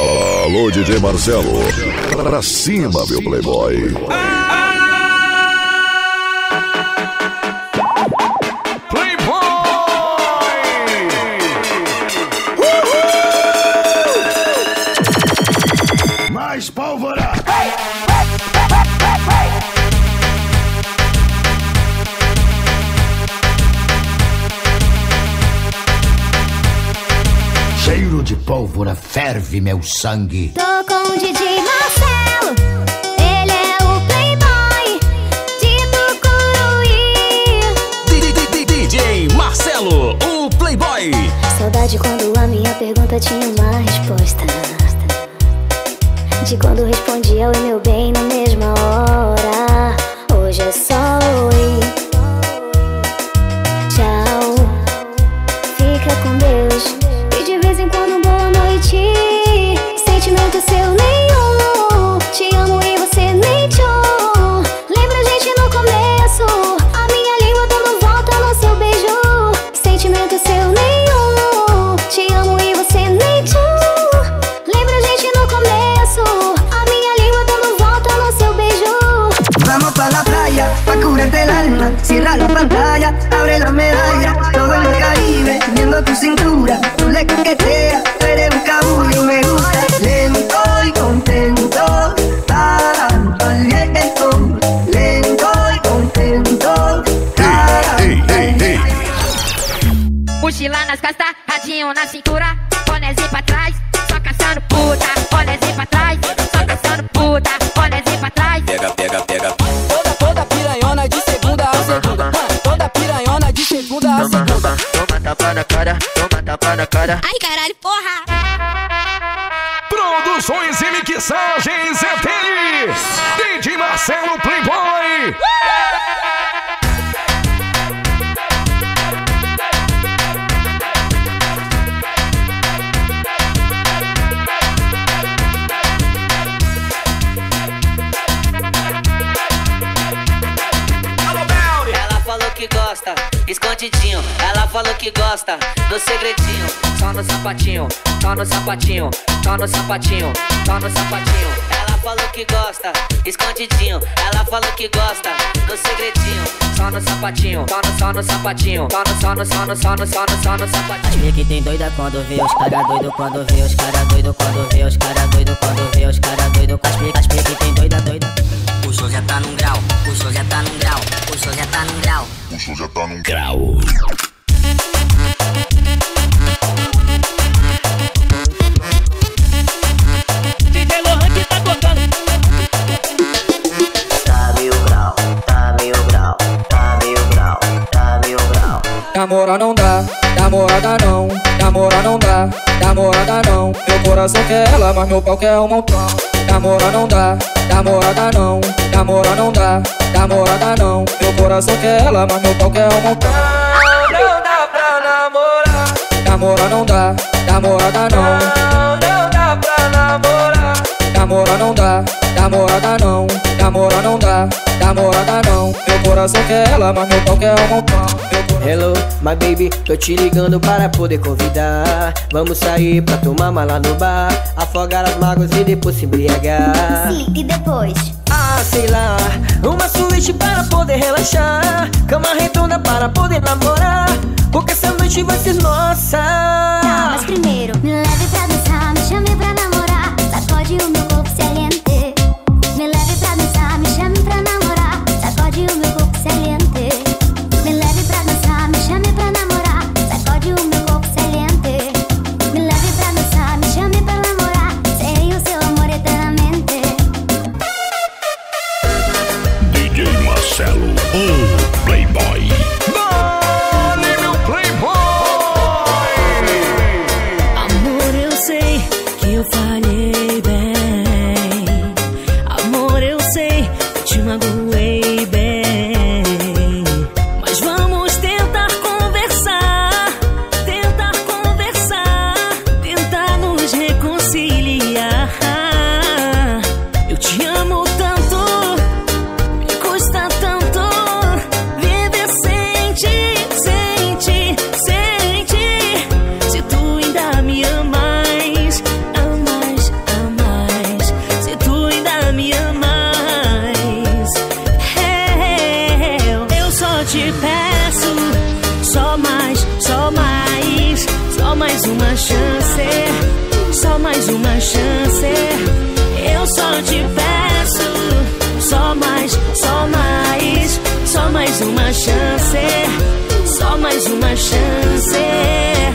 Alô, DJ Marcelo. Pra cima, meu playboy. Mais ferve meu sangue. Tô com o DJ Marcelo, ele é o playboy de Tucuruí. DJ Marcelo, o Playboy. Saudade quando a minha pergunta tinha uma resposta. De quando respondia oi meu bem na mesma hora. Hoje é só oi. Local, local. Que gosta, no segredinho. Só no sapatinho, só no sapatinho, só no sapatinho, só no sapatinho. Ela falou que gosta, escondidinho. Ela falou que gosta, no segredinho. Só no sapatinho, só no, só no sapatinho, só no, só no, só no, só no, só no, só no sapatinho. As que tem doida quando vê os cara doido quando vê os cara doido quando vê os cara doido quando vê os cara doido as pique tem doida doida. O show já tá num grau, o show já tá num grau, o show já tá num grau. O show já tá num grau. Namora não dá, namorada não, namora não dá, namorada não. Meu coração quer ela, mas meu pau quer um montão. Namora não dá, namorada não, namora não dá, namorada não. Meu coração quer ela, mas meu pau quer um montão. Não dá pra namorar. Namora não dá, namorada não. Não dá pra namorar. Namora não dá, namorada não, namora não dá, namorada não. Meu coração quer ela, mas meu pau quer um montão. Hello, my baby, tô te ligando para poder convidar. Vamos sair pra tomar mala no bar, afogar as mágoas e depois se embriagar. Sim, e depois? Ah, sei lá, uma suíte para poder relaxar, cama redonda para poder namorar, porque essa noite vai ser nossa. Tá, mas primeiro Me leve pra dançar, me chame pra namorar Sacode o meu mais uma chance.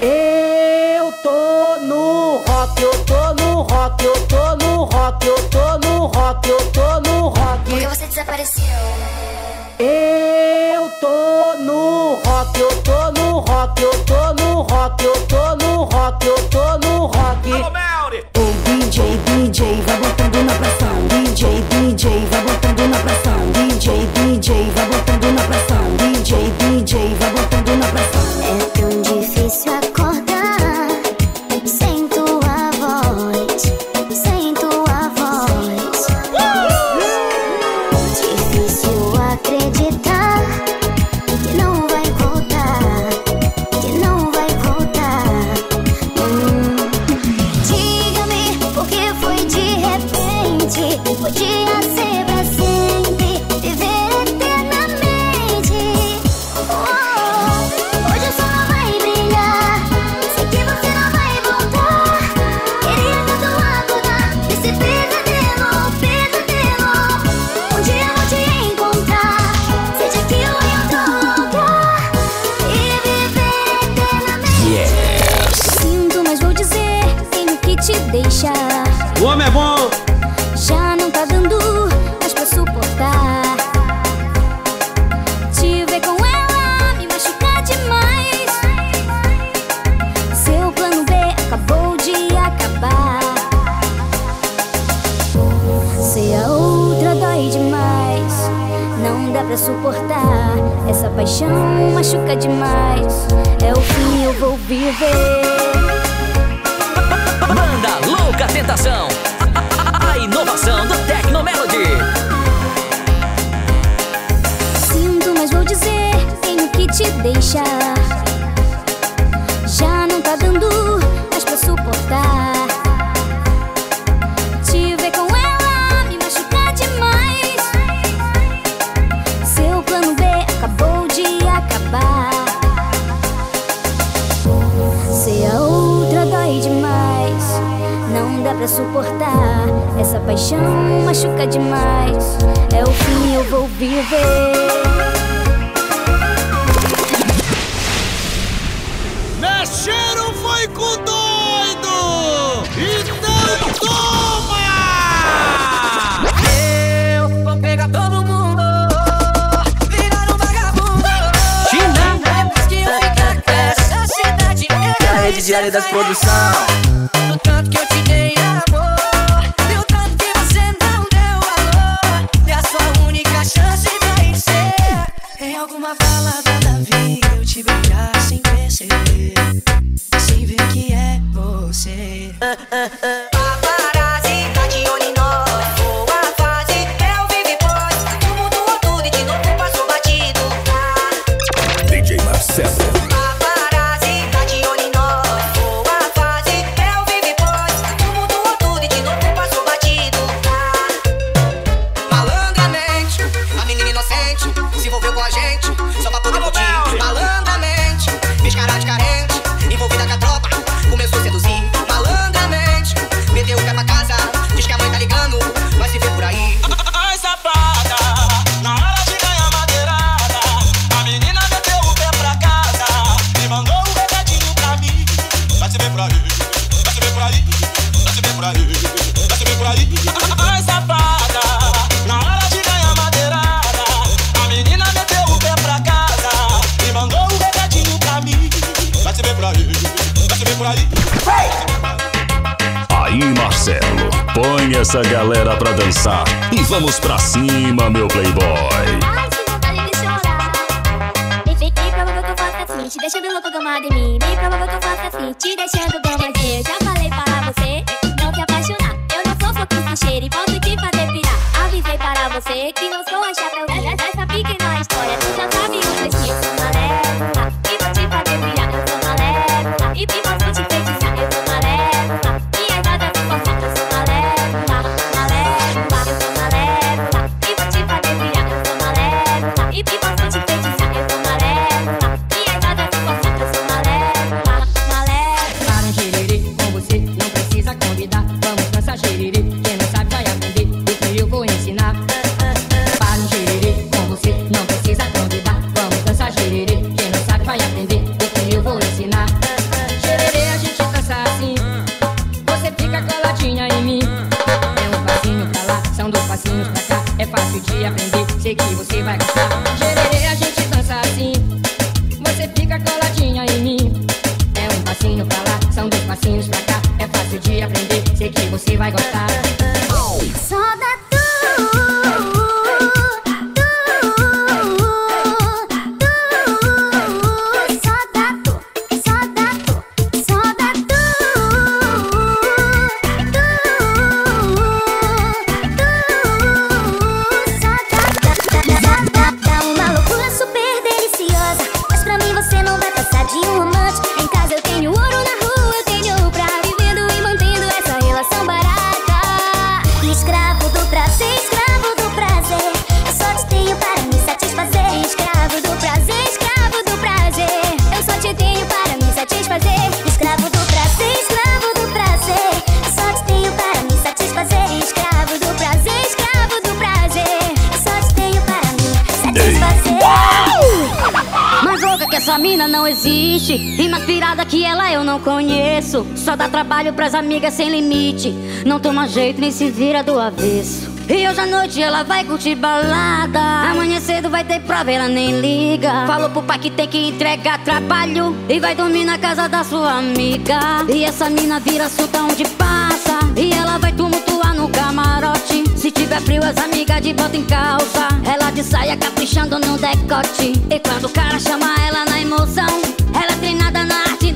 Eu tô no rock, eu tô no rock, eu tô no rock, eu tô no rock, eu tô no rock. Por que você desapareceu. Eu tô no rock, eu tô no rock, eu tô no rock, eu tô no rock, eu tô no rock. Alô, reveal É Diária das produção. põe essa galera pra dançar e vamos pra cima, meu playboy. Ai, chorar. Me fique que eu assim, te deixando louco gomado em mim. Me provável que eu faça assim, te deixando bom, mas eu já falei para você não te apaixonar. Eu não sou fofinho cheiro e posso te fazer pirar. Avisei para você que não sou a chapéu. Saw that essa mina não existe. E mais pirada que ela eu não conheço. Só dá trabalho pras amigas sem limite. Não toma jeito nem se vira do avesso. E hoje à noite ela vai curtir balada. Amanhã cedo vai ter prova, ela nem liga. Falou pro pai que tem que entregar trabalho. E vai dormir na casa da sua amiga. E essa mina vira surta onde passa tiver frio as amigas de bota em calça Ela de saia caprichando no decote. E quando o cara chama ela na emoção Ela é treinada na arte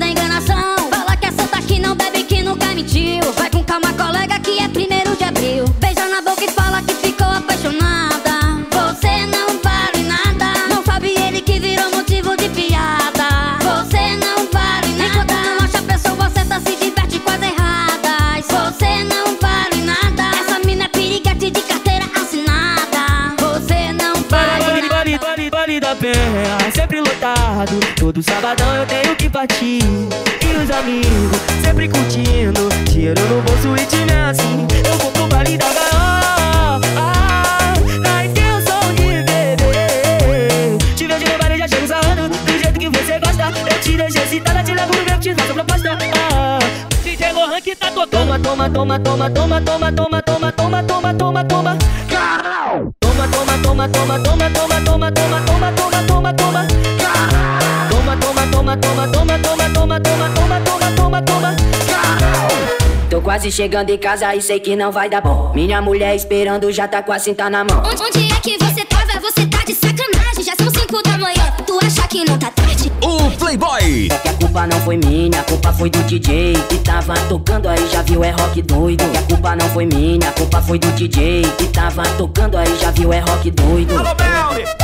sabadão eu tenho que partir. E os amigos sempre curtindo. Dinheiro no bolso e time assim. Eu vou pro vale da gaiola. ah, Na intenção de beber. Te vejo no vale já chego sarrando. Do jeito que você gosta. Eu te deixo excitada, te levo no meu, te faço proposta. Ah, DJ Lohan que tá tocando. Toma, toma, toma, toma, toma, toma, toma, toma, toma, toma, toma. Toma, toma, toma, toma, toma, toma, toma, toma, toma, toma, quase chegando em casa e sei que não vai dar bom. Minha mulher esperando já tá com a cinta na mão. Onde, onde é que você tava? Você tá de sacanagem. Já são cinco da manhã. Tu acha que não tá tarde? O Playboy. É que a culpa não foi minha, a culpa foi do DJ que tava tocando aí, já viu, é rock doido. E a culpa não foi minha, a culpa foi do DJ que tava tocando aí, já viu, é rock doido. Rock doido.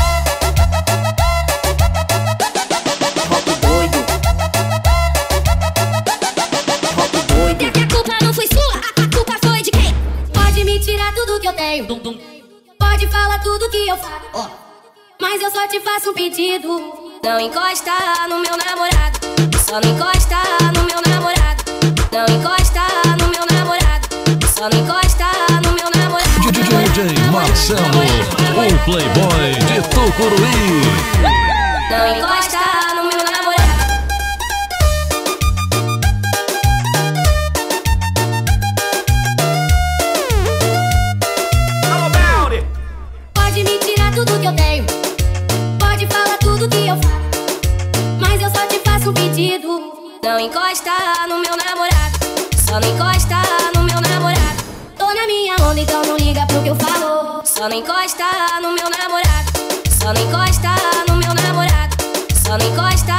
Faço um pedido. Não encosta no meu namorado. Só não encosta no meu namorado. Não encosta no meu namorado. Só não encosta no meu namorado. DJ Marcelo, o Playboy de Tucuruí. Não encosta eu. Mas eu só te faço um pedido. Não encosta no meu namorado. Só não encosta no meu namorado. Tô na minha onda, então não liga pro que eu falo. Só não encosta no meu namorado. Só não encosta no meu namorado. Só não encosta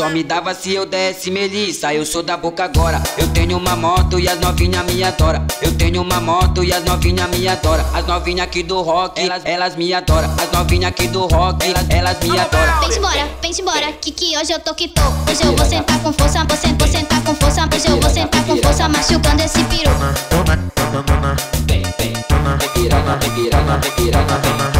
Só me dava se eu desse melissa, eu sou da boca agora. Eu tenho uma moto e as novinhas me adora. Eu tenho uma moto e as novinhas me adora. As novinhas aqui do rock, elas, elas me adora. As novinhas aqui do rock, elas, elas me adora. Vem embora, vem embora, que que hoje eu tô que tô. Hoje eu vou sentar tá. com força, vou sentar, vou sentar com força. Hoje eu vou tá. sentar com força, tá. machucando esse piru. Vem, vem, vem vem, vem vem, vem vem, vem piranha.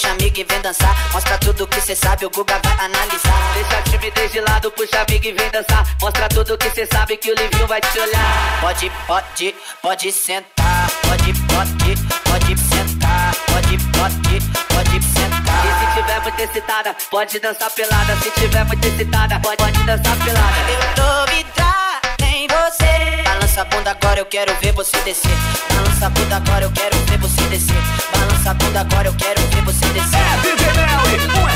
puxa amigo e vem dançar. Mostra tudo que cê sabe, o Guga vai analisar. Deixa a timidez de lado, puxa amigo e vem dançar. Mostra tudo que cê sabe que o Livinho vai te olhar. Pode, pode, pode sentar. Pode, pode, pode sentar. Pode, pode, pode sentar. E se tiver muito excitada, pode dançar pelada. Se tiver muito excitada, pode, pode dançar pelada. Eu tô me em você. Balança a bunda agora, eu quero ver você descer. Balança a bunda agora, eu quero ver você descer. Balança a bunda agora, eu quero ver você descer. É, Mel,